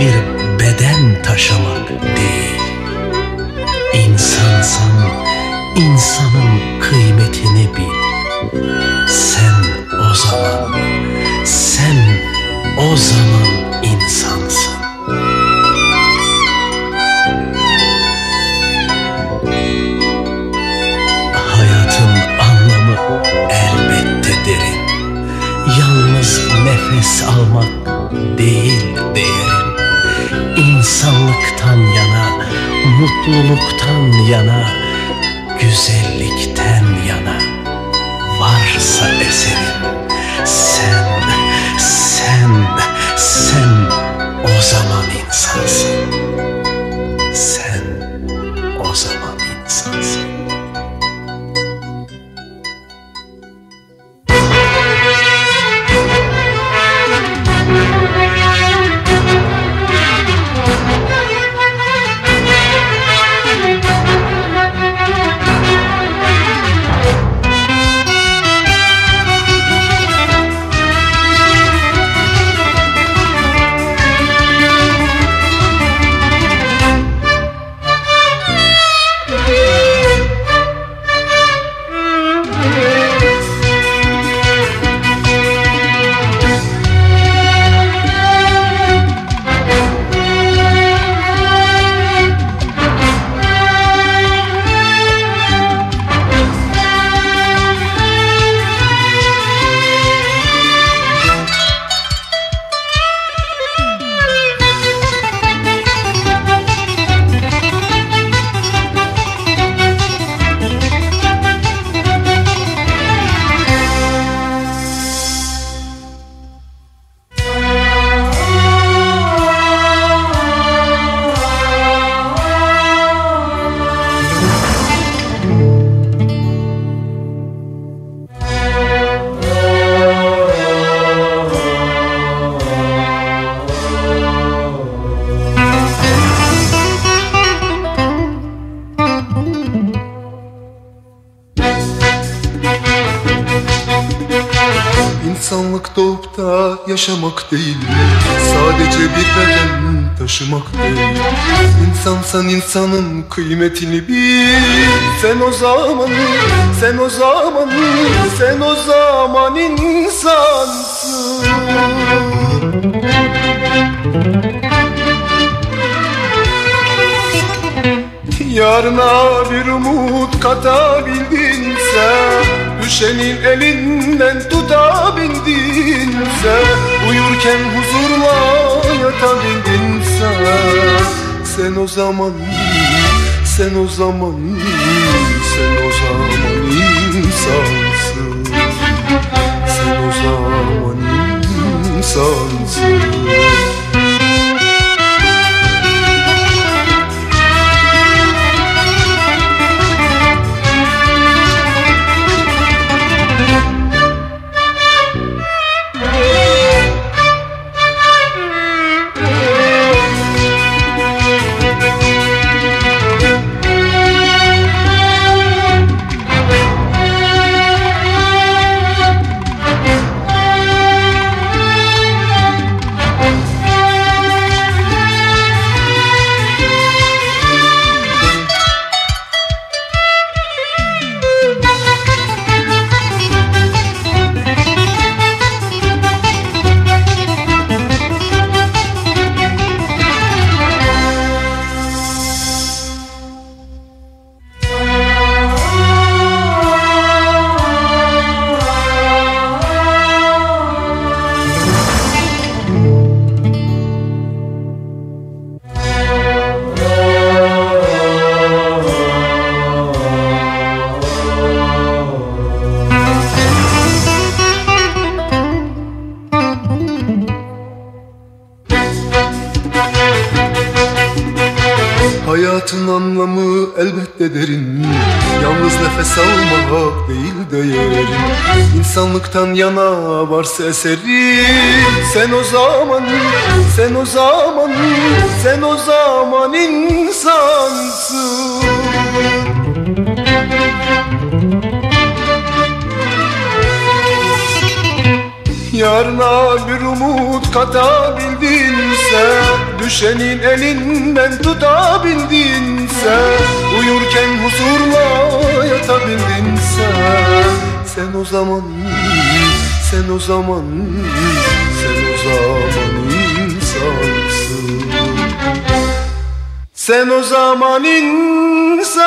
bir beden taşımak değil. İnsansan insanın kıymetini bil. Sen o zaman, sen o zaman insansın. Hayatın anlamı elbette derin. Yalnız nefes almak değil değeri. İnsanlıktan yana, mutluluktan yana, güzellikten yana varsa eserin sen, sen, sen o zaman insansın. Doğup da yaşamak değil Sadece bir beden taşımak değil. İnsansan insanın kıymetini bil. Sen o zaman, sen o zaman, sen o zaman insansın. Yarına bir umut katabildinse Düşenin elinden tutabildinse Uyurken huzurla yatabildinse Sen. O zaman, sen o zaman, sen o zaman insansın Hayatın anlamı elbette derin. Yalnız nefes almak değil değerin İnsanlıktan yana varsa eseri. Sen o zaman, sen o zaman, sen o zaman insansın. Yarına bir umut katabildinse Düşenin elinden tutabildinse Uyurken huzurla yatabildinse Sen o zaman, sen o zaman, sen o zaman insansın. Sen o zaman insansın